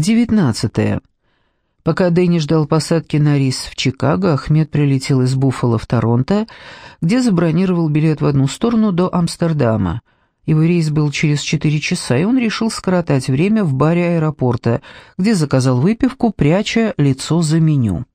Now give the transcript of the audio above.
19. Пока Дэнни ждал посадки на рейс в Чикаго, Ахмед прилетел из Буффало в Торонто, где забронировал билет в одну сторону до Амстердама. Его рейс был через 4 часа, и он решил скоротать время в баре аэропорта, где заказал выпивку, пряча лицо за меню.